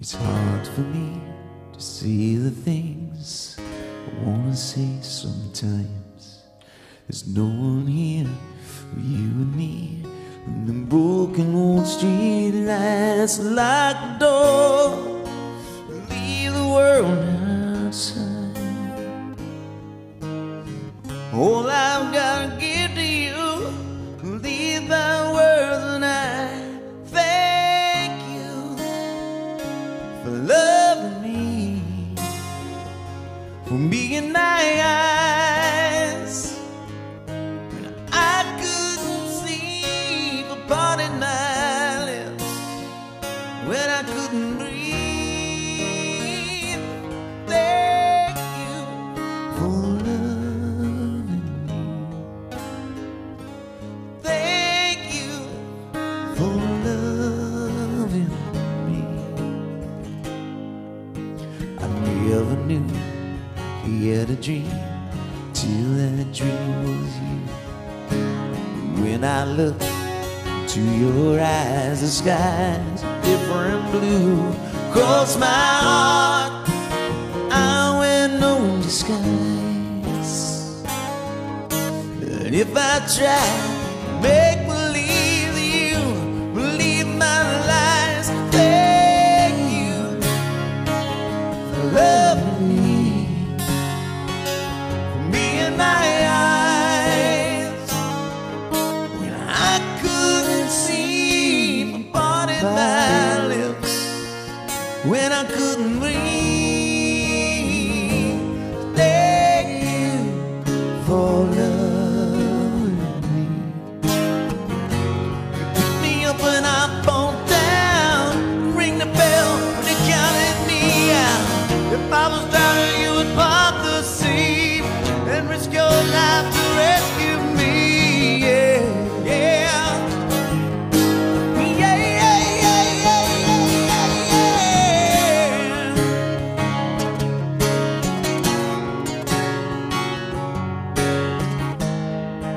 It's hard for me to see the things I wanna see sometimes. There's no one here for you and me. And the broken old street lights like a door. Leave the world outside. All I've gotta for being my eyes. When I couldn't see for parting my lips, when I couldn't breathe. Thank you for loving me. Thank you for loving me. I never knew he had a dream till that dream was you. When I look to your eyes, the sky's different blue. Cross my heart, I wear no disguise. And if I try make when I couldn't breathe.